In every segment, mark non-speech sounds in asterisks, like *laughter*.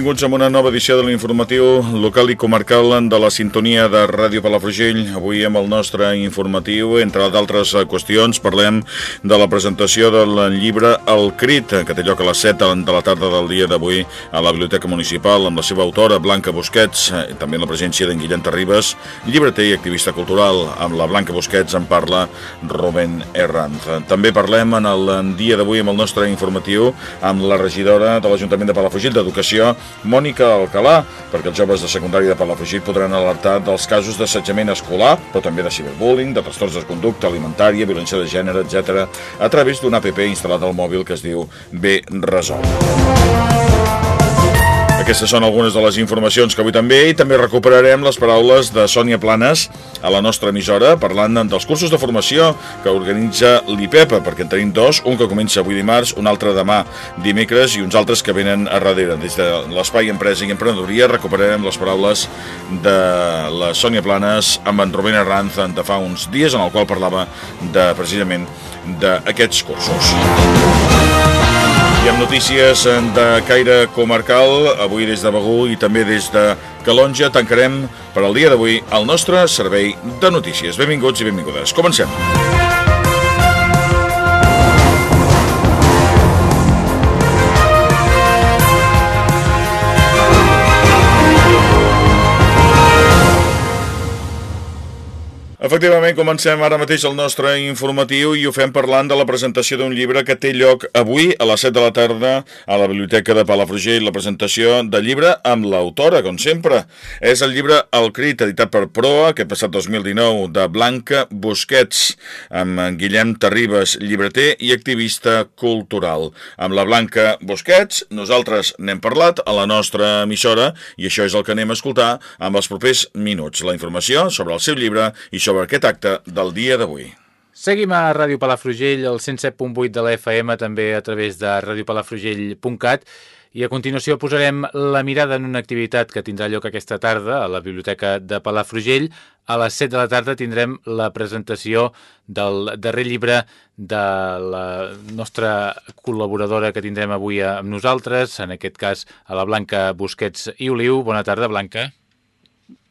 Benvinguts a una nova edició de l'informatiu local i comarcal de la sintonia de Ràdio Palafrugell. Avui amb el nostre informatiu, entre d'altres qüestions, parlem de la presentació del llibre El Crit, que té lloc a les 7 de la tarda del dia d'avui a la Biblioteca Municipal amb la seva autora, Blanca Busquets, i també la presència d'en Guillem Terribas, llibreter i activista cultural. Amb la Blanca Busquets en parla Rubén Herranz. També parlem en el dia d'avui amb el nostre informatiu amb la regidora de l'Ajuntament de Palafrugell d'Educació Mònica Alcalà, perquè els joves de secundària de Palafrugell podran alertar dels casos d'assetjament escolar, però també de ciberbullying, de trastorns de conducta alimentària, violència de gènere, etc, a través d'un app instal·lat al mòbil que es diu Bé Resol. Aquestes són algunes de les informacions que avui també i també recuperarem les paraules de Sònia Planes a la nostra emissora parlant dels cursos de formació que organitza l'IPEPA, perquè en tenim dos, un que comença avui dimarts, un altre demà dimecres i uns altres que venen a darrere. Des de l'Espai Empresa i Emprenedoria recuperarem les paraules de la Sònia Planes amb en Rubén Arranz de fa uns dies en el qual parlava de, precisament d'aquests cursos. I amb notícies de caire comarcal, avui des de Begú i també des de Calonja, tancarem per al dia d'avui el nostre servei de notícies. Benvinguts i benvingudes. Comencem. Efectivament, comencem ara mateix el nostre informatiu i ho fem parlant de la presentació d'un llibre que té lloc avui a les 7 de la tarda a la Biblioteca de Palafrugell, la presentació del llibre amb l'autora, com sempre. És el llibre El Crit, editat per Proa, que passat 2019, de Blanca Busquets, amb Guillem Terribas, llibreter i activista cultural. Amb la Blanca Busquets, nosaltres n'hem parlat a la nostra emissora i això és el que anem a escoltar amb els propers minuts. La informació sobre el seu llibre i sobre aquest acte del dia d'avui. Seguim a Ràdio Palafrugell, el 107.8 de la FM, també a través de radiopalafrugell.cat i a continuació posarem la mirada en una activitat que tindrà lloc aquesta tarda a la Biblioteca de Palafrugell. A les 7 de la tarda tindrem la presentació del darrer llibre de la nostra col·laboradora que tindrem avui amb nosaltres, en aquest cas a la Blanca Busquets i Oliu. Bona tarda, Blanca.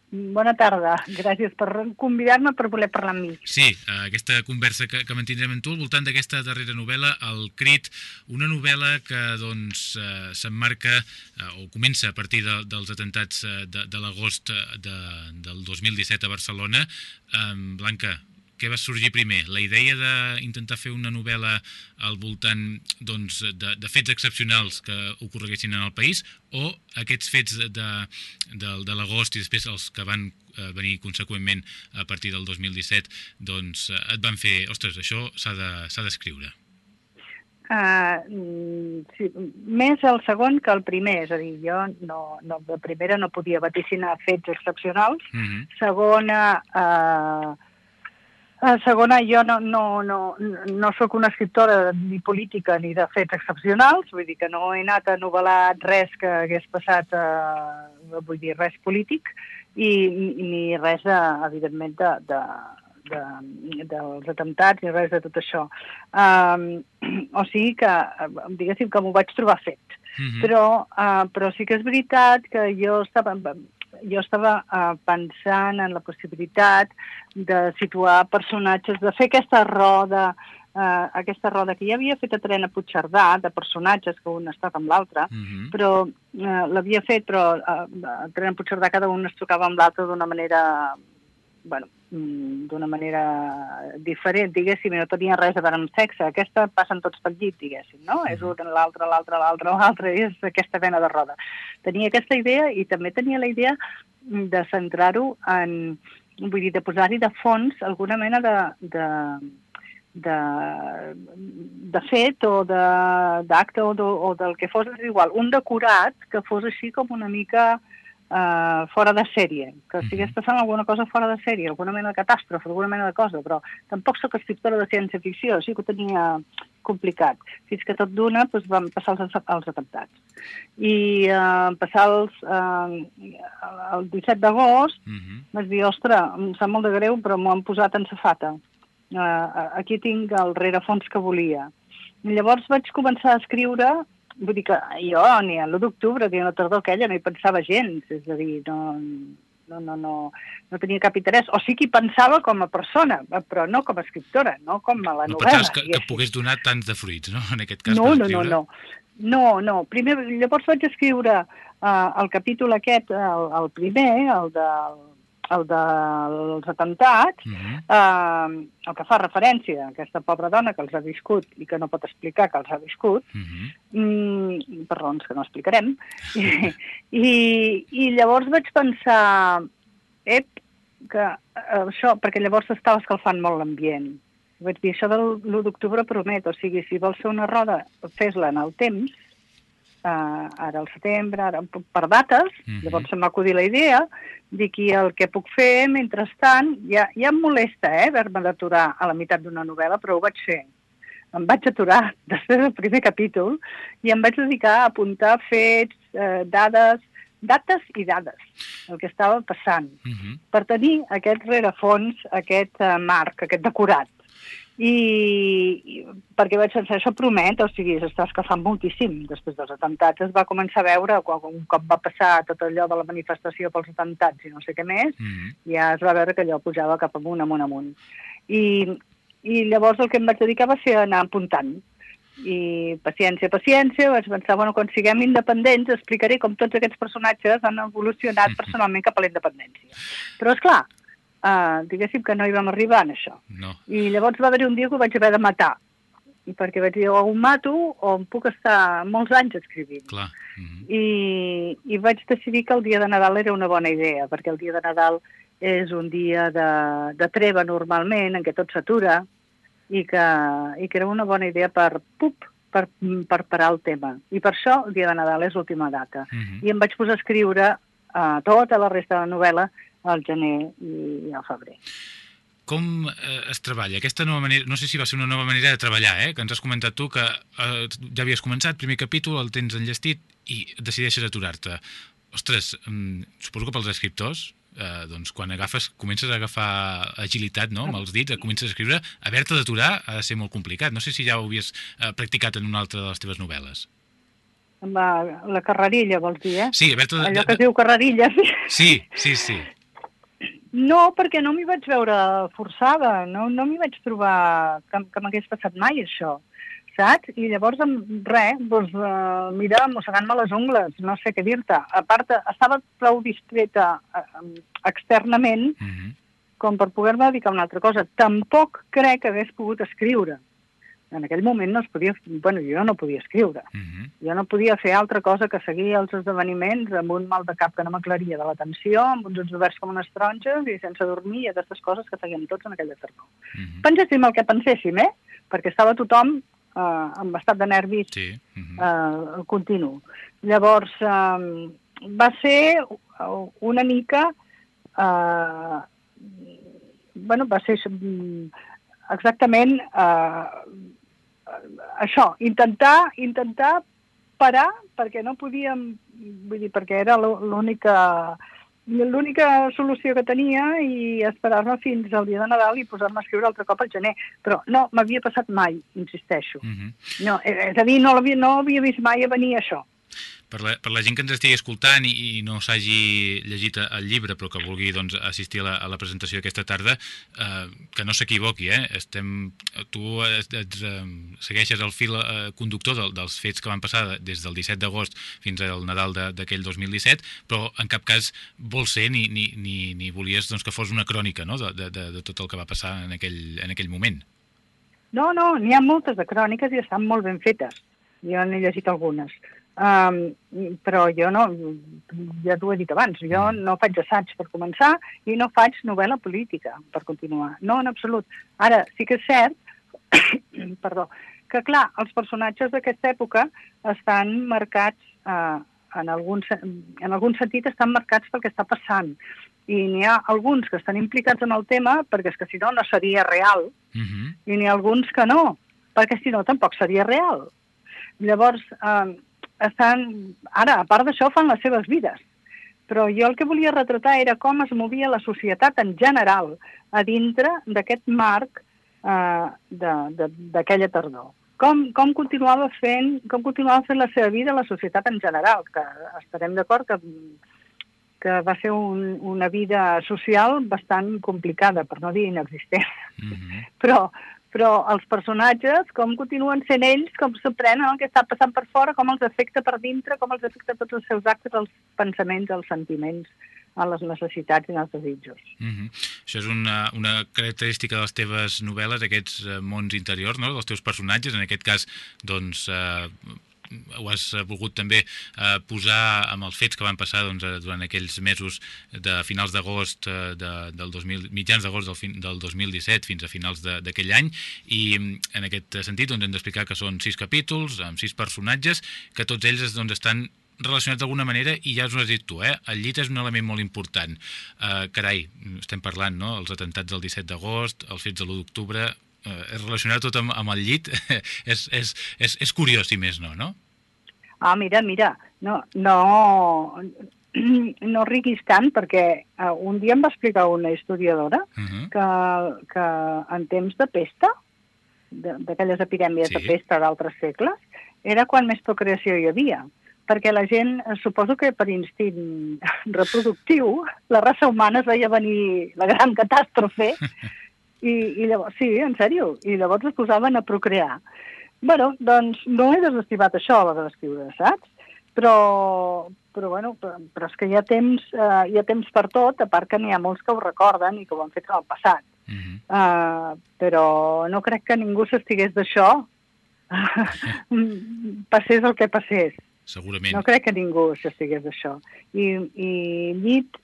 Bona tarda. Gràcies per convidar-me per voler parlar amb mi. Sí, aquesta conversa que, que mantindrem amb tu al voltant d'aquesta darrera novel·la, El Crit, una novel·la que doncs eh, s'emmarca eh, o comença a partir de, dels atentats eh, de, de l'agost de, del 2017 a Barcelona. Eh, Blanca, què va sorgir primer? La idea d'intentar fer una novel·la al voltant doncs, de, de fets excepcionals que ocorreguessin en el país o aquests fets de, de, de l'agost i després els que van eh, venir conseqüentment a partir del 2017 doncs, et van fer, ostres, això s'ha d'escriure? De, Uh, sí, més el segon que el primer, és a dir, jo no, no, de primera no podia vaticinar fets excepcionals, uh -huh. segona, uh, Uh, segona, jo no, no, no, no sóc una escriptora ni política ni de fets excepcionals, vull dir que no he anat a novel·lar res que hagués passat, uh, vull dir, res polític, i ni res, de, evidentment, de, de, de, dels atemptats ni res de tot això. Um, *clears throat* o sigui que, diguéssim, que m'ho vaig trobar fet. Mm -hmm. però, uh, però sí que és veritat que jo estava jo estava uh, pensant en la possibilitat de situar personatges, de fer aquesta roda, uh, aquesta roda que ja havia fet a Trena Puigcerdà, de personatges que un estava amb l'altre, uh mhm. -huh. però uh, l'havia fet, però uh, a Trena Puigcerdà cada un es tocava amb l'altre d'una manera bueno, mm, d'una manera diferent, diguéssim, no tenia res a veure amb sexe. Aquesta passen tots pel llit, diguéssim, no? És un, l'altre, l'altre, l'altre, l'altre, és aquesta vena de roda. Tenia aquesta idea i també tenia la idea de centrar-ho en, vull dir, de posar-hi de fons alguna mena de, de, de, de fet o d'acte o, de, o del que fos, és igual, un decorat que fos així com una mica uh, fora de sèrie, que estigués passant alguna cosa fora de sèrie, alguna mena de catàstrofe, alguna mena de cosa, però tampoc sóc escriptora de ciència-ficció, així que ho tenia complicat. Fins que tot d'una doncs, van passar els, els atemptats. I uh, passar els, uh, el 17 d'agost uh -huh. vaig dir, ostres, em sap molt de greu, però m'ho han posat en safata. Uh, aquí tinc el rerefons que volia. I llavors vaig començar a escriure Vull dir que jo ni a l'1 d'octubre ni a la tardor aquella no hi pensava gens, és a dir, no, no, no, no, no tenia cap interès. O sí que hi pensava com a persona, però no com a escriptora, no com a la no novel·la. No pensaves que, que pogués donar tants de fruits, no?, en aquest cas, no, no, no, no, no, no. Primer, llavors vaig escriure uh, el capítol aquest, el, el primer, el del el dels atemptats, uh -huh. eh, el que fa referència a aquesta pobra dona que els ha viscut i que no pot explicar que els ha viscut, uh -huh. mm, per raons que no explicarem, i, *laughs* i, i llavors vaig pensar, ep, que això, perquè llavors estava escalfant molt l'ambient. Vaig dir, això de l'1 d'octubre promet, o sigui, si vols fer una roda, fes-la en el temps, uh, ara al setembre, ara per dates, uh -huh. llavors se'm va acudir la idea, dic, i el que puc fer, mentrestant, ja, ja em molesta, eh, haver-me d'aturar a la meitat d'una novel·la, però ho vaig fer. Em vaig aturar *laughs* després del primer capítol i em vaig dedicar a apuntar fets, eh, dades, dates i dades, el que estava passant, uh -huh. per tenir aquest rerefons, aquest eh, marc, aquest decorat i, i perquè vaig pensar, això promet, o sigui, s'està escalfant moltíssim després dels atemptats. Es va començar a veure, quan un cop va passar tot allò de la manifestació pels atemptats i no sé què més, mm -hmm. ja es va veure que allò pujava cap amunt, amunt, amunt. I, I llavors el que em vaig dedicar va ser anar apuntant. I paciència, paciència, vaig pensar, bueno, quan siguem independents explicaré com tots aquests personatges han evolucionat *laughs* personalment cap a la independència. Però, és clar, uh, diguéssim que no hi vam arribar en això. No. I llavors va haver un dia que ho vaig haver de matar, perquè vaig dir, o ho mato o em puc estar molts anys escrivint. Clar. Mm -hmm. I, I vaig decidir que el dia de Nadal era una bona idea, perquè el dia de Nadal és un dia de, de treva normalment, en què tot s'atura, i, que, i que era una bona idea per, pup, per, per parar el tema. I per això el dia de Nadal és l'última data. Mm -hmm. I em vaig posar a escriure uh, tota la resta de la novel·la al gener i al febrer. Com eh, es treballa? Aquesta nova manera, no sé si va ser una nova manera de treballar, eh? que ens has comentat tu que eh, ja havies començat, primer capítol, el tens enllestit i decideixes aturar-te. Ostres, mm, suposo que pels escriptors, eh, doncs quan agafes, comences a agafar agilitat no? amb els dits, comences a escriure, haver-te d'aturar ha de ser molt complicat. No sé si ja ho havies eh, practicat en una altra de les teves novel·les. Amb la, la carrerilla, vols dir, eh? Sí, haver-te... Allò que es diu carrerilla. Sí, sí, sí. No, perquè no m'hi vaig veure forçada, no, no m'hi vaig trobar que, que m'hagués passat mai això, saps? I llavors, res, doncs, uh, mira, mossegant-me les ungles, no sé què dir-te. A part, estava prou distreta uh, externament uh -huh. com per poder-me dedicar a una altra cosa. Tampoc crec que hagués pogut escriure en aquell moment no es podia... Bueno, jo no podia escriure. Uh mhm. -huh. Jo no podia fer altra cosa que seguir els esdeveniments amb un mal de cap que no m'aclaria de l'atenció, amb uns ulls oberts com unes taronges i sense dormir i aquestes coses que feien tots en aquella tardor. Uh mhm. -huh. Penséssim el que penséssim, eh? Perquè estava tothom eh, amb estat de nervis sí. uh -huh. eh, continu. Llavors, eh, va ser una mica... Eh, bueno, va ser exactament eh, això, intentar, intentar parar perquè no podíem, vull dir, perquè era l'única l'única solució que tenia i esperar-me fins al dia de Nadal i posar-me a escriure altre cop al gener. Però no, m'havia passat mai, insisteixo. Uh mhm. -huh. no, és a dir, no, havia, no havia vist mai a venir això per la, per la gent que ens estigui escoltant i, i no s'hagi llegit el llibre però que vulgui doncs, assistir a la, a la presentació aquesta tarda, eh, que no s'equivoqui, eh? Estem, tu et, et, eh, segueixes el fil eh, conductor del, dels fets que van passar des del 17 d'agost fins al Nadal d'aquell 2017, però en cap cas vol ser ni, ni, ni, ni volies doncs, que fos una crònica no? de, de, de tot el que va passar en aquell, en aquell moment. No, no, n'hi ha moltes de cròniques i estan molt ben fetes. Jo n'he llegit algunes Um, però jo no, ja t'ho he dit abans, jo mm. no faig assaig per començar i no faig novel·la política per continuar. No, en absolut. Ara, sí que és cert, *coughs* perdó, que clar, els personatges d'aquesta època estan marcats, eh, en, algun, en algun sentit estan marcats pel que està passant. I n'hi ha alguns que estan implicats en el tema perquè és que si no, no seria real. Uh mhm. -huh. I n'hi ha alguns que no, perquè si no tampoc seria real. Llavors, eh, estan, ara, a part d'això, fan les seves vides. Però jo el que volia retratar era com es movia la societat en general a dintre d'aquest marc eh, d'aquella tardor com, com, continuava fent, com continuava fent la seva vida la societat en general, que estarem d'acord que, que va ser un, una vida social bastant complicada, per no dir inexistent. Mm -hmm. *laughs* però, però els personatges, com continuen sent ells, com s'aprenen el que està passant per fora, com els afecta per dintre, com els afecta tots els seus actes, els pensaments, els sentiments a les necessitats i als desitjos. Mm -hmm. Això és una, una característica de les teves novel·les, aquests eh, mons interiors, no? dels teus personatges, en aquest cas, doncs, eh, ho has volgut també eh, posar amb els fets que van passar doncs, eh, durant aquells mesos de finals d'agost eh, de, del 2000, mitjans d'agost del, del 2017 fins a finals d'aquell any i en aquest sentit doncs, hem d'explicar que són sis capítols amb sis personatges que tots ells doncs, estan relacionats d'alguna manera i ja us ho has dit tu, eh? el llit és un element molt important. Uh, carai, estem parlant, no?, els atentats del 17 d'agost, els fets de l'1 d'octubre, és relacionat tot amb, amb el llit, *laughs* és, és, és, és curiós, si més no, no? Ah, mira, mira, no, no, no riguis tant perquè uh, un dia em va explicar una historiadora uh -huh. que, que en temps de pesta, d'aquelles epidèmies sí. de pesta d'altres segles, era quan més procreació hi havia perquè la gent, eh, suposo que per instint reproductiu, la raça humana es veia venir la gran catàstrofe *laughs* i, i llavors, sí, en sèrio, i llavors es posaven a procrear. bueno, doncs no he desestimat això a l'hora d'escriure, saps? Però, però, bueno, però, però és que hi ha, temps, eh, hi ha temps per tot, a part que n'hi ha molts que ho recorden i que ho han fet en el passat. Uh -huh. uh, però no crec que ningú s'estigués d'això *laughs* passés el que passés. Segurament. No crec que ningú s'estigués d'això. I, I llit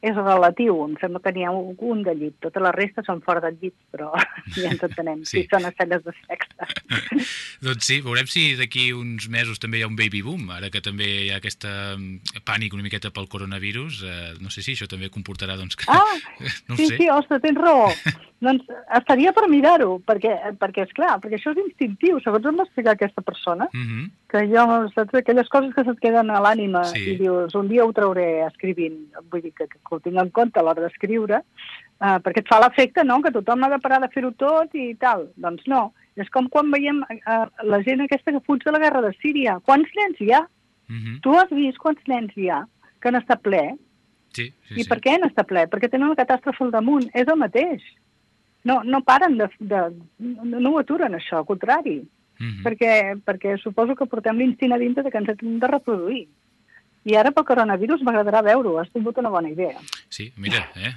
és relatiu, em sembla que n'hi ha un de llit, tota la resta són fora del llit, però *laughs* ja ens entenem, sí. si són escenes de sexe. *laughs* doncs sí, veurem si d'aquí uns mesos també hi ha un baby boom, ara que també hi ha aquesta mm, pànic una miqueta pel coronavirus, eh, no sé si això també comportarà doncs que... Ah, *laughs* no sí, sé. sí, ostres, tens raó. doncs estaria per mirar-ho, perquè, perquè és clar, perquè això és instintiu, segons em va explicar aquesta persona, mhm. -huh. que jo, saps, aquelles coses que se't queden a l'ànima sí. i dius, un dia ho trauré escrivint, vull dir que, que ho tinc en compte a l'hora d'escriure, uh, perquè et fa l'efecte, no?, que tothom ha de parar de fer-ho tot i tal. Doncs no. És com quan veiem uh, la gent aquesta que fuig de la guerra de Síria. Quants nens hi ha? Uh mhm. -huh. Tu has vist quants nens hi ha que han estat ple? Sí, sí, I sí. per què han estat ple? Perquè tenen una catàstrofe al damunt. És el mateix. No, no paren de... de no, no ho aturen, això, al contrari. Mhm. -huh. perquè, perquè suposo que portem l'instint a dintre de que ens hem de reproduir. I ara pel coronavirus m'agradarà veure-ho, has tingut una bona idea. Sí, mira, eh?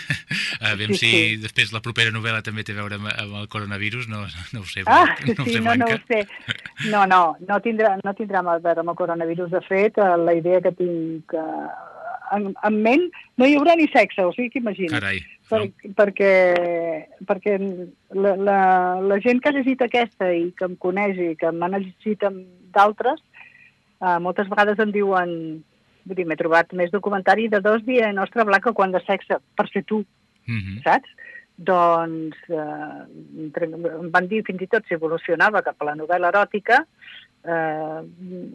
*laughs* a veure sí, si sí. després la propera novel·la també té a veure amb, amb el coronavirus, no, no ho sé. Ah, no sí, sé, no, no ho sé. No, no, no tindrà, no tindrà a veure amb el coronavirus. De fet, eh, la idea que tinc eh, en, en ment, no hi haurà ni sexe, o sigui que imagina't. Carai. Per, no? perquè, perquè la, la, la gent que ha llegit aquesta i que em coneix i que m'han llegit d'altres, Uh, moltes vegades em diuen, vull dir, m'he trobat més documentari de dos dies nostre blanca quan de sexe, per ser tu, mm -hmm. saps? Doncs eh, em van dir fins i tot si evolucionava cap a la novel·la eròtica, eh,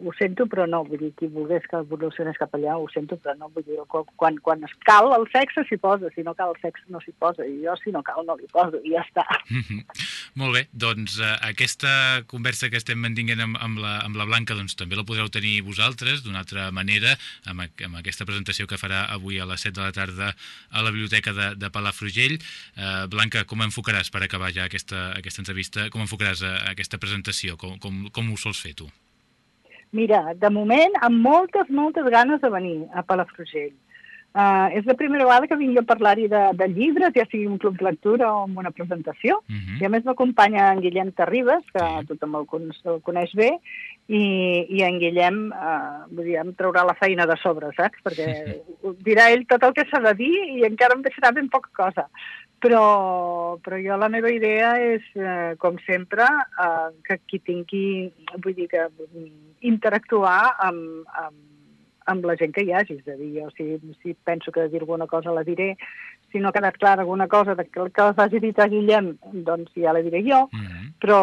ho sento, però no, vull dir, qui volgués que evolucionés cap allà, ho sento, però no, vull dir, quan, quan es cal el sexe s'hi posa, si no cal el sexe no s'hi posa, i jo si no cal no li poso, i ja està. Mm -hmm. Molt bé, doncs eh, aquesta conversa que estem mantinguent amb, amb, la, amb la Blanca, doncs també la podreu tenir vosaltres d'una altra manera, amb, amb aquesta presentació que farà avui a les 7 de la tarda a la biblioteca de, de Palafrugell. Eh, Blanca, com enfocaràs per acabar ja aquesta, aquesta entrevista, com enfocaràs eh, aquesta presentació, com, com, com ho sols fer tu? Mira, de moment, amb moltes, moltes ganes de venir a Palafrugell. Uh, és la primera vegada que vinc a parlar-hi de, de llibres, ja sigui un club lectura o en una presentació. Uh -huh. I a més m'acompanya en Guillem Terribas, que sí. tothom el, con el coneix bé, i, i en Guillem, uh, vull dir, em traurà la feina de sobre, saps? Perquè dirà ell tot el que s'ha de dir i encara em deixarà ben poca cosa. Però, però jo la meva idea és, uh, com sempre, uh, que qui tingui, vull dir, que interactuar amb, amb amb la gent que hi hagi. És a dir, jo si, si penso que dir alguna cosa la diré, si no ha quedat clar alguna cosa que, que les hagi dit a Guillem, doncs ja la diré jo, mm -hmm. però,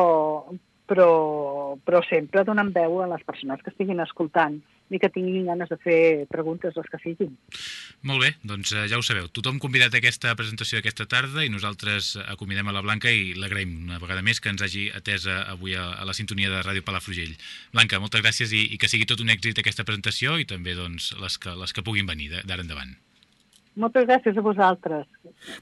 però, però sempre donen veu a les persones que estiguin escoltant i que tinguin ganes de fer preguntes, les que siguin. Molt bé, doncs eh, ja ho sabeu. Tothom convidat a aquesta presentació d'aquesta tarda i nosaltres acomidem a la Blanca i l'agraïm una vegada més que ens hagi atès avui a, a la sintonia de Ràdio Palafrugell. Blanca, moltes gràcies i, i que sigui tot un èxit aquesta presentació i també doncs, les, que, les que puguin venir d'ara endavant. Moltes gràcies a vosaltres.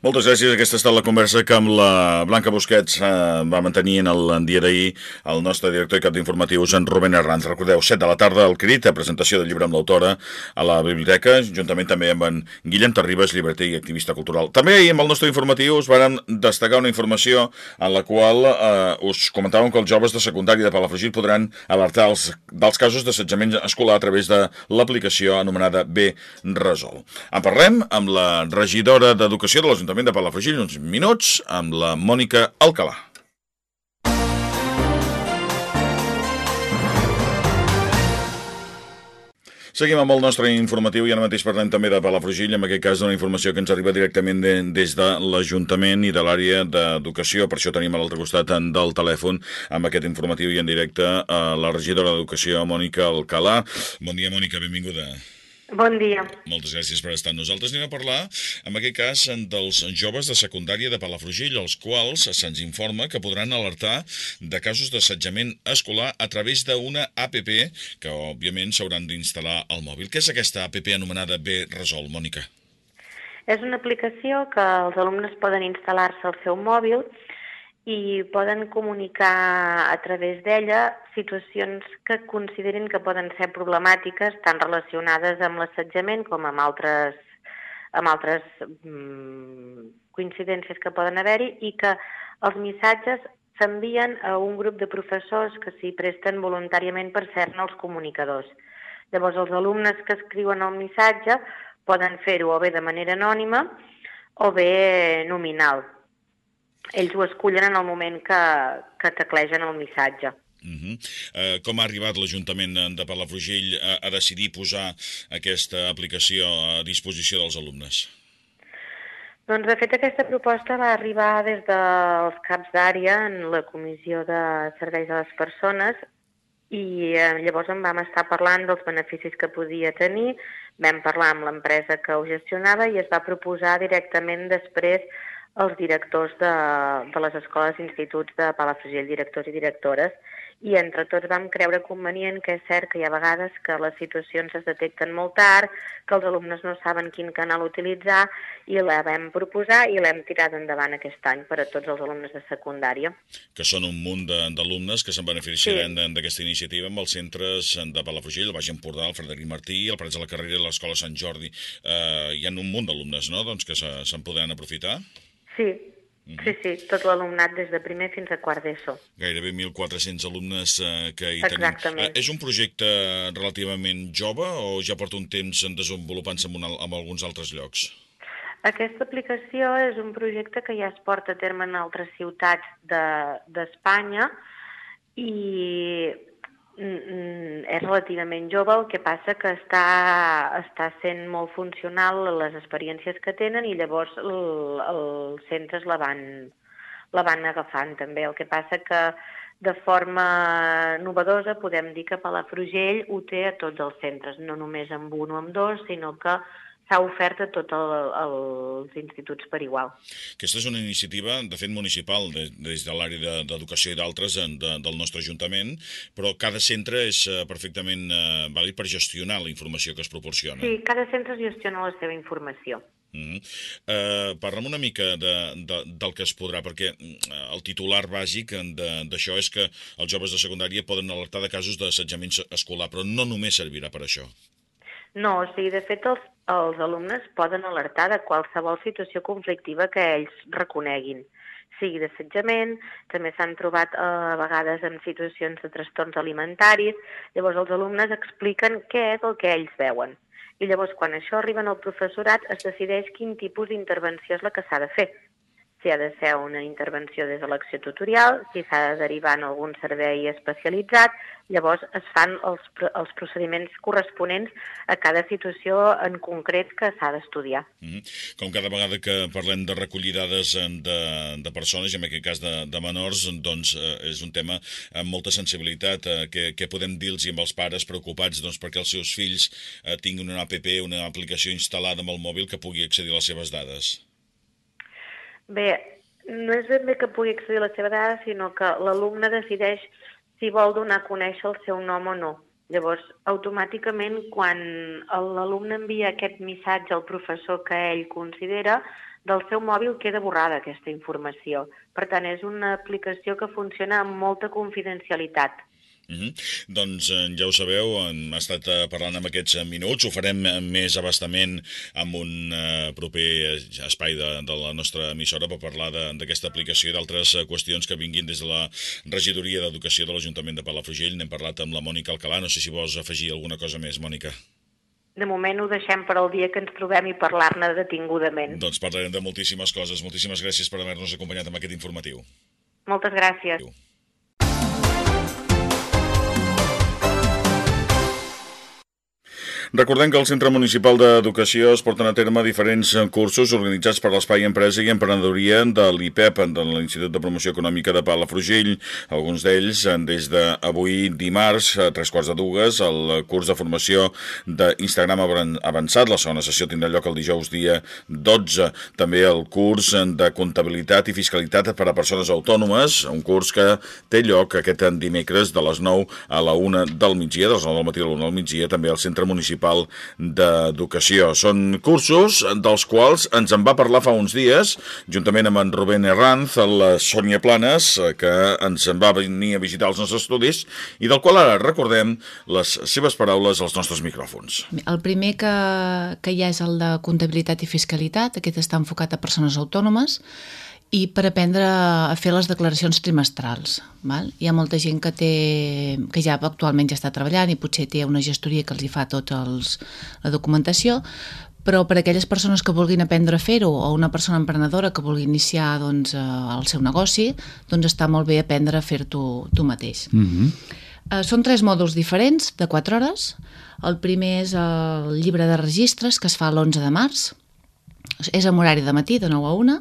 Moltes gràcies. Aquesta ha estat la conversa que amb la Blanca Busquets eh, va mantenir en el dia d'ahir el nostre director i cap d'informatius, en Rubén Herranz. Recordeu, 7 de la tarda al CRIT, a presentació del llibre amb l'autora a la biblioteca, juntament també amb en Guillem Terribas, llibreter i activista cultural. També ahir amb el nostre informatiu us vàrem destacar una informació en la qual eh, us comentàvem que els joves de secundària de Palafrugell podran alertar els, dels casos d'assetjament escolar a través de l'aplicació anomenada B-Resol. En parlem amb amb la regidora d'Educació de l'Ajuntament de Palafrugell uns minuts, amb la Mònica Alcalà. Seguim amb el nostre informatiu i ara mateix parlem també de Palafrugell, en aquest cas d'una informació que ens arriba directament de, des de l'Ajuntament i de l'àrea d'Educació. Per això tenim a l'altre costat del telèfon amb aquest informatiu i en directe a la regidora d'Educació, Mònica Alcalà. Bon dia, Mònica, benvinguda. Bon dia. Moltes gràcies per estar amb nosaltres. Anem a parlar, en aquest cas, dels joves de secundària de Palafrugell, els quals se'ns informa que podran alertar de casos d'assetjament escolar a través d'una APP que, òbviament, s'hauran d'instal·lar al mòbil. Què és aquesta APP anomenada B-Resol, Mònica? És una aplicació que els alumnes poden instal·lar-se al seu mòbil i poden comunicar a través d'ella situacions que considerin que poden ser problemàtiques tant relacionades amb l'assetjament com amb altres, amb altres mm, coincidències que poden haver-hi i que els missatges s'envien a un grup de professors que s'hi presten voluntàriament per ser-ne els comunicadors. Llavors, els alumnes que escriuen el missatge poden fer-ho o bé de manera anònima o bé nominal ells ho escullen en el moment que, que teclegen el missatge. Uh -huh. uh, com ha arribat l'Ajuntament de Palafrugell a, a decidir posar aquesta aplicació a disposició dels alumnes? Doncs, de fet, aquesta proposta va arribar des dels caps d'àrea en la Comissió de Serveis a les Persones i eh, llavors en vam estar parlant dels beneficis que podia tenir, vam parlar amb l'empresa que ho gestionava i es va proposar directament després els directors de, de les escoles i instituts de Palafrugell, directors i directores, i entre tots vam creure convenient que és cert que hi ha vegades que les situacions es detecten molt tard, que els alumnes no saben quin canal utilitzar, i la vam proposar i l'hem tirat endavant aquest any per a tots els alumnes de secundària. Que són un munt d'alumnes que se'n beneficiaran sí. d'aquesta iniciativa amb els centres de Palafrugell, el Baix Empordà, el Frederic Martí, el Prats de la Carrera i l'Escola Sant Jordi. Eh, hi ha un munt d'alumnes, no?, doncs que se'n podran aprofitar? Sí, mhm. Sí, sí, tot l'alumnat des de primer fins a quart d'ESO. Gairebé 1.400 alumnes eh, que hi Exactament. tenim. Eh, és un projecte relativament jove o ja porta un temps desenvolupant-se en, en alguns altres llocs? Aquesta aplicació és un projecte que ja es porta a terme en altres ciutats d'Espanya de, i Mm, mm, és relativament jove, el que passa que està, està sent molt funcional les experiències que tenen i llavors el, els centres la van, la van agafant també. El que passa que de forma novedosa podem dir que Palafrugell ho té a tots els centres, no només amb un o amb dos, sinó que s'ha ofert a tots el, els instituts per igual. Aquesta és una iniciativa, de fet, municipal, de, des de l'àrea d'educació i d'altres de, del nostre Ajuntament, però cada centre és uh, perfectament uh, vàlid per gestionar la informació que es proporciona. Sí, cada centre gestiona la seva informació. Mm -hmm. uh, parlem una mica de, de, del que es podrà, perquè el titular bàsic d'això és que els joves de secundària poden alertar de casos d'assetjament escolar, però no només servirà per això. No, o sigui, de fet, els, els alumnes poden alertar de qualsevol situació conflictiva que ells reconeguin sigui d'assetjament, també s'han trobat eh, a vegades en situacions de trastorns alimentaris, llavors els alumnes expliquen què és el que ells veuen. I llavors, quan això arriba al professorat, es decideix quin tipus d'intervenció és la que s'ha de fer si ha de ser una intervenció des de l'acció tutorial, si s'ha de derivar en algun servei especialitzat, llavors es fan els, els procediments corresponents a cada situació en concret que s'ha d'estudiar. Mm -hmm. Com cada vegada que parlem de recollir dades de, de persones, i en aquest cas de, de menors, doncs eh, és un tema amb molta sensibilitat. Eh, què, què podem dir-los amb els pares preocupats doncs, perquè els seus fills eh, tinguin una app, una aplicació instal·lada amb el mòbil que pugui accedir a les seves dades? Bé, no és ben bé que pugui accedir a la seva dada, sinó que l'alumne decideix si vol donar a conèixer el seu nom o no. Llavors, automàticament, quan l'alumne envia aquest missatge al professor que ell considera, del seu mòbil queda borrada aquesta informació. Per tant, és una aplicació que funciona amb molta confidencialitat. Mm -hmm. Doncs eh, ja ho sabeu, hem estat eh, parlant amb aquests eh, minuts, ho farem més abastament amb un proper espai de, de la nostra emissora per parlar d'aquesta aplicació i d'altres qüestions que vinguin des de la regidoria d'Educació de l'Ajuntament de Palafrugell. N'hem parlat amb la Mònica Alcalà, no sé si vols afegir alguna cosa més, Mònica. De moment ho deixem per al dia que ens trobem i parlar-ne detingudament. Doncs parlarem de moltíssimes coses. Moltíssimes gràcies per haver-nos acompanyat amb aquest informatiu. Moltes gràcies. Adéu. Recordem que al Centre Municipal d'Educació es porten a terme diferents cursos organitzats per l'Espai Empresa i Emprenedoria de l'IPEP, de l'Institut de Promoció Econòmica de Palafrugell. Alguns d'ells, des d'avui dimarts, a tres quarts de dues, el curs de formació d'Instagram avançat. La segona sessió tindrà lloc el dijous dia 12. També el curs de comptabilitat i fiscalitat per a persones autònomes, un curs que té lloc aquest dimecres de les 9 a la 1 del migdia, de les 9 del matí a la 1 del migdia, també al Centre Municipal Municipal d'Educació. Són cursos dels quals ens en va parlar fa uns dies, juntament amb en Rubén Herranz, la Sònia Planes, que ens en va venir a visitar els nostres estudis, i del qual ara recordem les seves paraules als nostres micròfons. El primer que, que hi ha és el de comptabilitat i fiscalitat, aquest està enfocat a persones autònomes, i per aprendre a fer les declaracions trimestrals. Val? Hi ha molta gent que, té, que ja actualment ja està treballant i potser té una gestoria que els hi fa tota la documentació, però per a aquelles persones que vulguin aprendre a fer-ho o una persona emprenedora que vulgui iniciar doncs, eh, el seu negoci, doncs està molt bé aprendre a fer-t'ho tu mateix. Mm -hmm. són tres mòduls diferents, de 4 hores. El primer és el llibre de registres, que es fa l'11 de març. És en horari de matí, de 9 a 1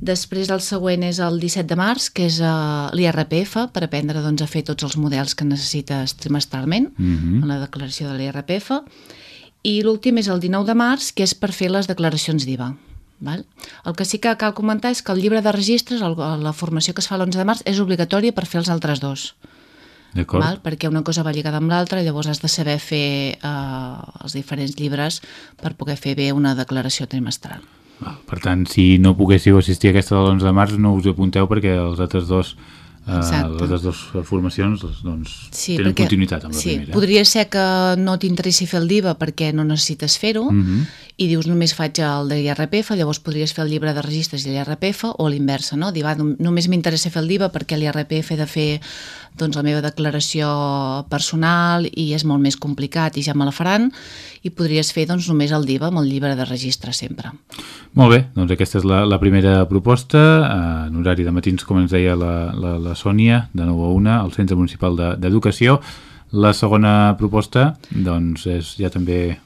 Després el següent és el 17 de març, que és uh, l'IRPF, per aprendre doncs, a fer tots els models que necessites trimestralment, mm -hmm. en la declaració de l'IRPF. I l'últim és el 19 de març, que és per fer les declaracions d'IVA. Val? El que sí que cal comentar és que el llibre de registres, el, la formació que es fa l'11 de març, és obligatòria per fer els altres dos. Val? Perquè una cosa va lligada amb l'altra, llavors has de saber fer eh, els diferents llibres per poder fer bé una declaració trimestral. Per tant, si no poguéssiu assistir a aquesta de l'11 de març, no us apunteu perquè els altres dos Uh, les dues formacions doncs, sí, tenen perquè, continuïtat amb la sí, primera. Podria ser que no t'interessi fer el DIVA perquè no necessites fer-ho uh mhm. -huh. i dius només faig el de l'IRPF, llavors podries fer el llibre de registres i l'IRPF o l'inversa, no? Dir, va, només m'interessa fer el DIVA perquè l'IRPF he de fer doncs, la meva declaració personal i és molt més complicat i ja me la faran i podries fer doncs, només el DIVA amb el llibre de registre sempre. Molt bé, doncs aquesta és la, la primera proposta, en horari de matins, com ens deia la, la, la Sònia, de 9 a 1, al Centre Municipal d'Educació. De, la segona proposta doncs, és ja també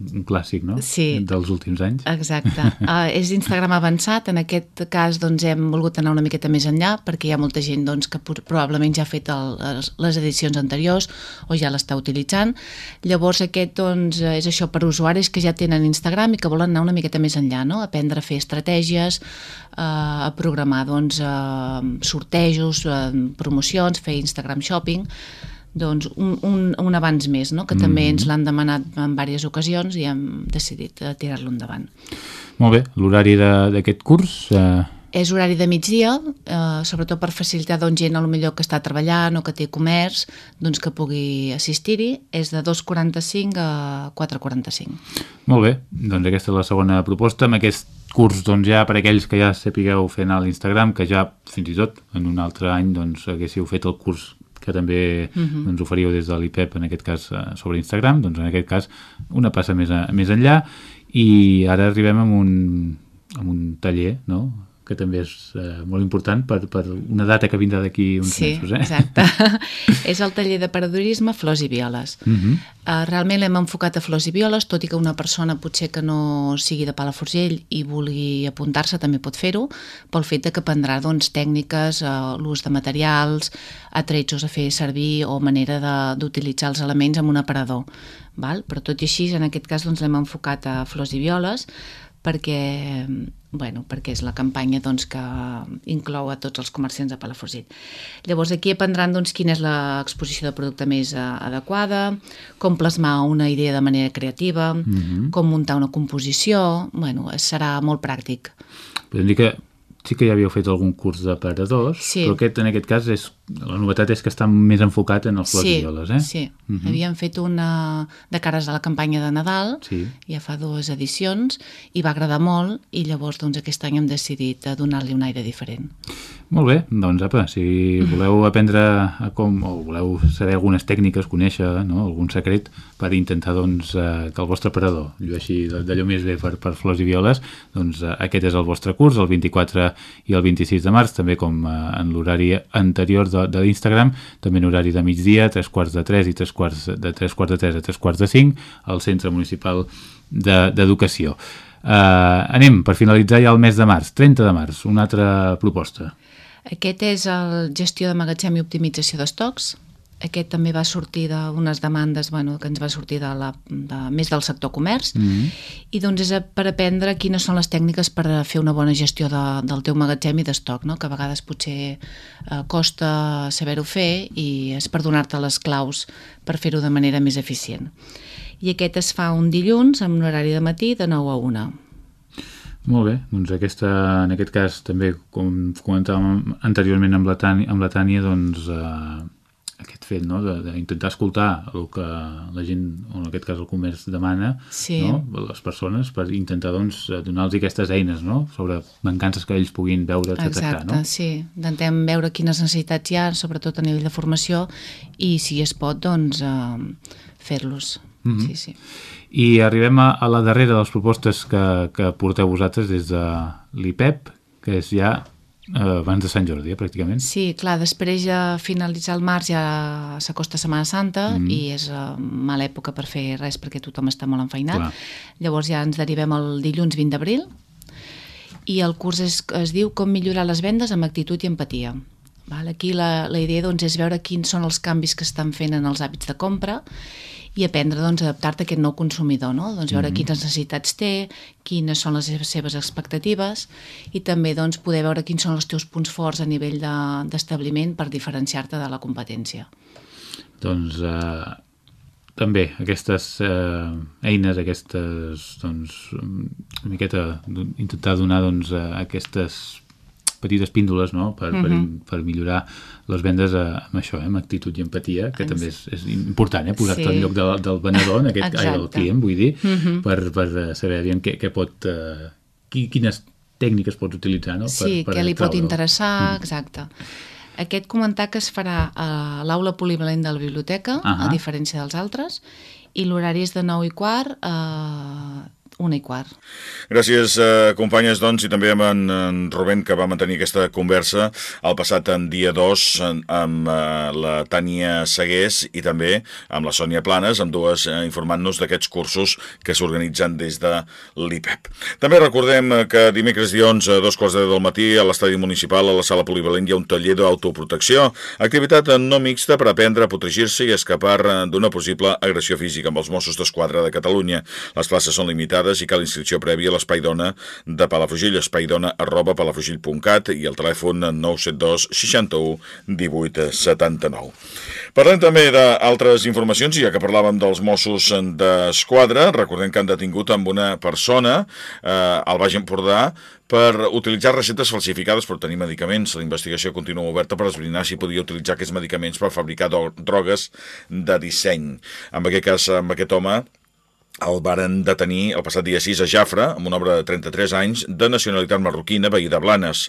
un clàssic, no? Sí. Dels últims anys. Exacte. Uh, *laughs* és Instagram avançat. En aquest cas doncs, hem volgut anar una miqueta més enllà perquè hi ha molta gent doncs, que probablement ja ha fet el, les edicions anteriors o ja l'està utilitzant. Llavors aquest doncs, és això per usuaris que ja tenen Instagram i que volen anar una miqueta més enllà, no? aprendre a fer estratègies, uh, a programar doncs, uh, sortejos, uh, promocions, fer Instagram shopping doncs, un, un, un abans més, no? que també mm ens l'han demanat en diverses ocasions i hem decidit tirar-lo endavant. Molt bé, l'horari d'aquest curs... Eh... és horari de migdia, eh, sobretot per facilitar doncs, gent millor que està treballant o que té comerç, doncs que pugui assistir-hi, és de 2.45 a 4.45. Molt bé, doncs aquesta és la segona proposta. Amb aquest curs, doncs ja per aquells que ja sapigueu fer anar a l'Instagram, que ja fins i tot en un altre any doncs, haguéssiu fet el curs que també uh -huh. doncs, oferíeu des de l'IPEP, en aquest cas eh, sobre Instagram, doncs en aquest cas una passa més, a, més enllà i ara arribem amb un, amb un taller, no?, que també és eh, molt important per, per una data que vindrà d'aquí uns sí, mesos. Eh? exacte. *laughs* és el taller de paradorisme Flors i Violes. Uh -huh. uh, realment l'hem enfocat a Flors i Violes, tot i que una persona potser que no sigui de Palafrugell i vulgui apuntar-se també pot fer-ho, pel fet de que aprendrà doncs, tècniques, uh, l'ús de materials, atretxos a fer servir o manera d'utilitzar els elements amb un aparador. Val? Però tot i així, en aquest cas doncs, l'hem enfocat a Flors i Violes, perquè, bueno, perquè és la campanya doncs, que inclou a tots els comerciants de Palafrugell. Llavors aquí aprendran doncs, quina és l'exposició de producte més uh, adequada, com plasmar una idea de manera creativa, mm -hmm. com muntar una composició, bueno, serà molt pràctic. Podem dir que sí que ja havíeu fet algun curs d'aparadors, sí. però aquest en aquest cas és, la novetat és que està més enfocat en els flors sí, i violes, eh? Sí, uh -huh. havíem fet una de cares a la campanya de Nadal, sí. ja fa dues edicions, i va agradar molt, i llavors doncs, aquest any hem decidit donar-li un aire diferent. Molt bé, doncs apa, si voleu aprendre a com, o voleu saber algunes tècniques, conèixer no? algun secret per intentar doncs, eh, que el vostre aparador llueixi d'allò més bé per, per flors i violes, doncs eh, aquest és el vostre curs, el 24 i el 26 de març, també com eh, en l'horari anterior de, l'Instagram, també en horari de migdia, 3 quarts de 3 i 3 quarts de 3 quarts de 3 a 3 quarts de 5, al Centre Municipal d'Educació. De, uh, anem, per finalitzar ja el mes de març, 30 de març, una altra proposta. Aquest és el gestió de magatzem i optimització d'estocs, aquest també va sortir d'unes demandes bueno, que ens va sortir de la, de, més del sector comerç mm -hmm. i doncs és per aprendre quines són les tècniques per fer una bona gestió de, del teu magatzem i d'estoc, no? que a vegades potser eh, costa saber-ho fer i és per donar-te les claus per fer-ho de manera més eficient. I aquest es fa un dilluns amb un horari de matí de 9 a 1. Molt bé, doncs aquesta, en aquest cas també, com comentàvem anteriorment amb la Tània, amb la Tània doncs eh, aquest fet no? d'intentar escoltar el que la gent, o en aquest cas el comerç demana, sí. no? les persones per intentar doncs, donar-los aquestes eines no? sobre mancances que ells puguin veure detectar. Exacte, no? sí. Intentem veure quines necessitats hi ha, sobretot a nivell de formació, i si es pot, doncs, eh, fer-los. Mm -hmm. sí, sí. I arribem a, a la darrera de les propostes que, que porteu vosaltres des de l'IPEP, que és ja abans de Sant Jordi, eh, pràcticament. Sí, clar, després ja finalitzar el març ja s'acosta Setmana Santa mm. i és uh, mala època per fer res perquè tothom està molt enfeinat. Clar. Llavors ja ens derivem el dilluns 20 d'abril i el curs es, es diu Com millorar les vendes amb actitud i empatia. Val? Aquí la, la idea doncs, és veure quins són els canvis que estan fent en els hàbits de compra i aprendre doncs, a adaptar-te a aquest nou consumidor, no? doncs, veure mm -hmm. quines necessitats té, quines són les seves expectatives i també doncs, poder veure quins són els teus punts forts a nivell d'establiment de, per diferenciar-te de la competència. Doncs eh, també aquestes eh, eines, aquestes doncs, una miqueta intentar donar doncs, aquestes petites píndoles no? per, uh -huh. per, mhm. per millorar les vendes a, amb això, eh? amb actitud i empatia, que Ex també és, és important, eh? posar-te sí. al lloc del, del venedor, en aquest, ai, del client, vull dir, uh mhm. -huh. per, per saber aviam què, què pot... Eh, quines tècniques pots utilitzar, no? Sí, per, per què li pot interessar, -huh. exacte. Aquest comentar que es farà a l'aula polivalent de la biblioteca, uh -huh. a diferència dels altres, i l'horari és de 9 i quart eh, una i quart. Gràcies, eh, companyes, doncs, i també amb en, en Rubén, que va mantenir aquesta conversa el passat en dia 2 amb eh, la Tània Segués i també amb la Sònia Planes, amb dues eh, informant-nos d'aquests cursos que s'organitzen des de l'IPEP. També recordem eh, que dimecres dia 11 a dos quarts de del matí a l'estadi municipal, a la sala polivalent, hi ha un taller d'autoprotecció, activitat no mixta per aprendre a protegir-se i escapar eh, d'una possible agressió física amb els Mossos d'Esquadra de Catalunya. Les classes són limitades limitades i cal inscripció prèvia a l'Espai Dona de Palafrugell, espaidona arroba palafrugell.cat i el telèfon 972 61 18 79. Parlem també d'altres informacions, ja que parlàvem dels Mossos d'Esquadra, recordem que han detingut amb una persona eh, al Baix Empordà per utilitzar receptes falsificades per tenir medicaments. La investigació continua oberta per esbrinar si podia utilitzar aquests medicaments per fabricar drogues de disseny. En aquest cas, amb aquest home, el varen detenir el passat dia 6 a Jafra, amb una obra de 33 anys, de nacionalitat marroquina, veí de Blanes,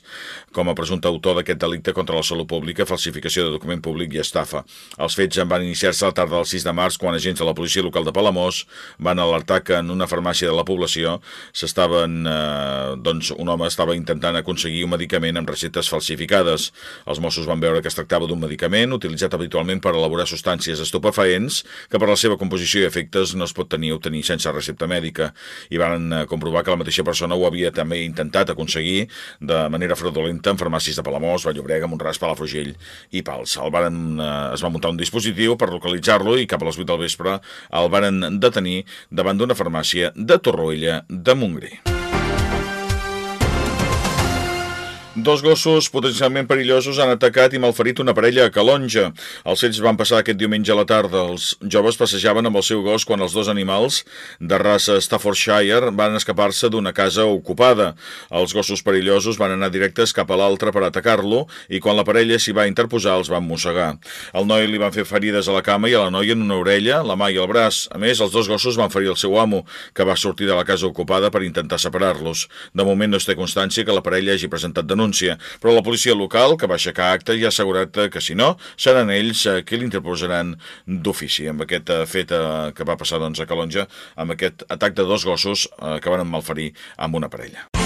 com a presumpte autor d'aquest delicte contra la salut pública, falsificació de document públic i estafa. Els fets van iniciar-se la tarda del 6 de març, quan agents de la policia local de Palamós van alertar que en una farmàcia de la població s'estaven, eh, doncs, un home estava intentant aconseguir un medicament amb receptes falsificades. Els Mossos van veure que es tractava d'un medicament utilitzat habitualment per elaborar substàncies estupefaents que per la seva composició i efectes no es pot tenir obtenir sense recepta mèdica i van eh, comprovar que la mateixa persona ho havia també intentat aconseguir de manera fraudulenta en farmàcies de Palamós, Vallobrega, Montràs, Palafrugell i Pals. El varen, eh, es va muntar un dispositiu per localitzar-lo i cap a les 8 del vespre el varen detenir davant d'una farmàcia de Torroella de Montgrí. Dos gossos potencialment perillosos han atacat i malferit una parella a Calonja. Els fets van passar aquest diumenge a la tarda. Els joves passejaven amb el seu gos quan els dos animals de raça Staffordshire van escapar-se d'una casa ocupada. Els gossos perillosos van anar directes cap a l'altre per atacar-lo i quan la parella s'hi va interposar els van mossegar. El noi li van fer ferides a la cama i a la noia en una orella, la mà i el braç. A més, els dos gossos van ferir el seu amo, que va sortir de la casa ocupada per intentar separar-los. De moment no es té constància que la parella hagi presentat denúncia denúncia, però la policia local, que va aixecar acte, ja ha assegurat que si no, seran ells eh, qui l'interposaran d'ofici amb aquest eh, fet eh, que va passar doncs, a Calonja, amb aquest atac de dos gossos que van malferir amb una parella.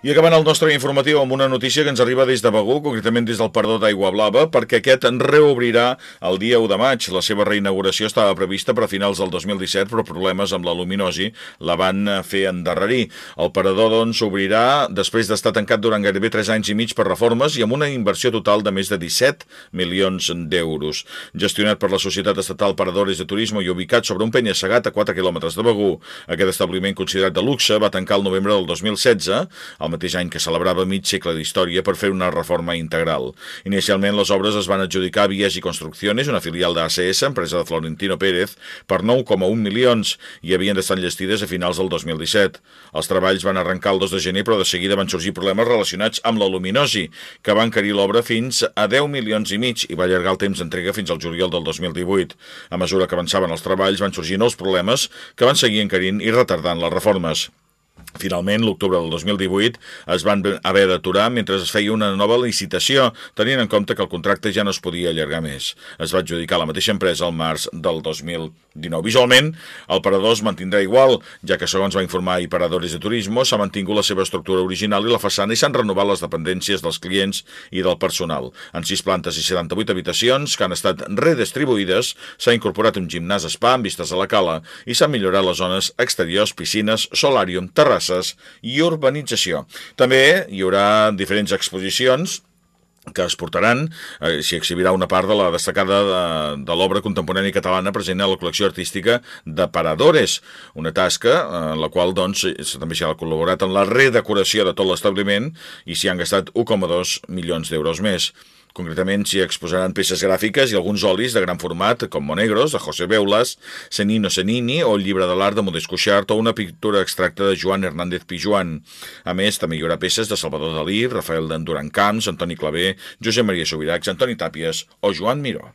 I acabant el nostre informatiu amb una notícia que ens arriba des de Begú, concretament des del Perdó d'Aigua Blava, perquè aquest en reobrirà el dia 1 de maig. La seva reinauguració estava prevista per a finals del 2017, però problemes amb la luminosi la van fer endarrerir. El Parador, doncs, s'obrirà després d'estar tancat durant gairebé 3 anys i mig per reformes i amb una inversió total de més de 17 milions d'euros. Gestionat per la Societat Estatal Paradores de Turisme i ubicat sobre un penya-segat a 4 quilòmetres de Begú, aquest establiment considerat de luxe va tancar el novembre del 2016, el el mateix any que celebrava mig segle d'història per fer una reforma integral. Inicialment les obres es van adjudicar a Vies i Construcciones, una filial d'ACS, empresa de Florentino Pérez, per 9,1 milions i havien d'estar enllestides a finals del 2017. Els treballs van arrencar el 2 de gener, però de seguida van sorgir problemes relacionats amb la luminosi, que van carir l'obra fins a 10 milions i mig i va allargar el temps d'entrega fins al juliol del 2018. A mesura que avançaven els treballs van sorgir nous problemes que van seguir encarint i retardant les reformes. Finalment, l'octubre del 2018 es van haver d'aturar mentre es feia una nova licitació, tenint en compte que el contracte ja no es podia allargar més. Es va adjudicar la mateixa empresa al març del 2019. Visualment, el parador es mantindrà igual, ja que, segons va informar Paradores de Turismo, s'ha mantingut la seva estructura original i la façana i s'han renovat les dependències dels clients i del personal. En 6 plantes i 78 habitacions que han estat redistribuïdes, s'ha incorporat un gimnàs spa amb vistes a la cala i s'han millorat les zones exteriors, piscines, solàrium, terrasses terrasses i urbanització. També hi haurà diferents exposicions que es portaran, eh, s'hi exhibirà una part de la destacada de, de l'obra contemporània catalana present a la col·lecció artística de Paradores, una tasca eh, en la qual doncs, també s'ha col·laborat en la redecoració de tot l'establiment i s'hi han gastat 1,2 milions d'euros més. Concretament s'hi exposaran peces gràfiques i alguns olis de gran format, com Monegros, de José Beulas, Senino Senini, o el llibre de l'art de Modest Cuixart, o una pintura extracta de Joan Hernández Pijuan. A més, també hi haurà peces de Salvador Dalí, Rafael d'Endurant Camps, Antoni Clavé, Josep Maria Subirachs, Antoni Tàpies o Joan Miró.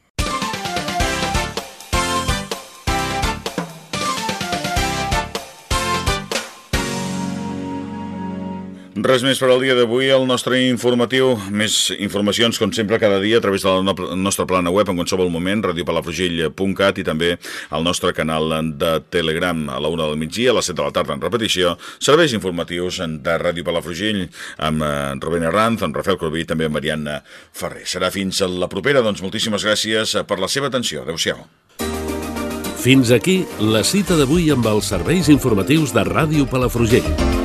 Res més per al dia d'avui, el nostre informatiu, més informacions com sempre cada dia a través de la nostra plana web en qualsevol moment, radiopalafrugell.cat i també al nostre canal de Telegram a la una del migdia, a les 7 de la tarda en repetició, serveis informatius de Ràdio Palafrugell amb eh, Rubén Herranz, amb Rafael Corbí i també amb Mariana Ferrer. Serà fins a la propera, doncs moltíssimes gràcies per la seva atenció. Adéu-siau. Fins aquí la cita d'avui amb els serveis informatius de Ràdio Palafrugell.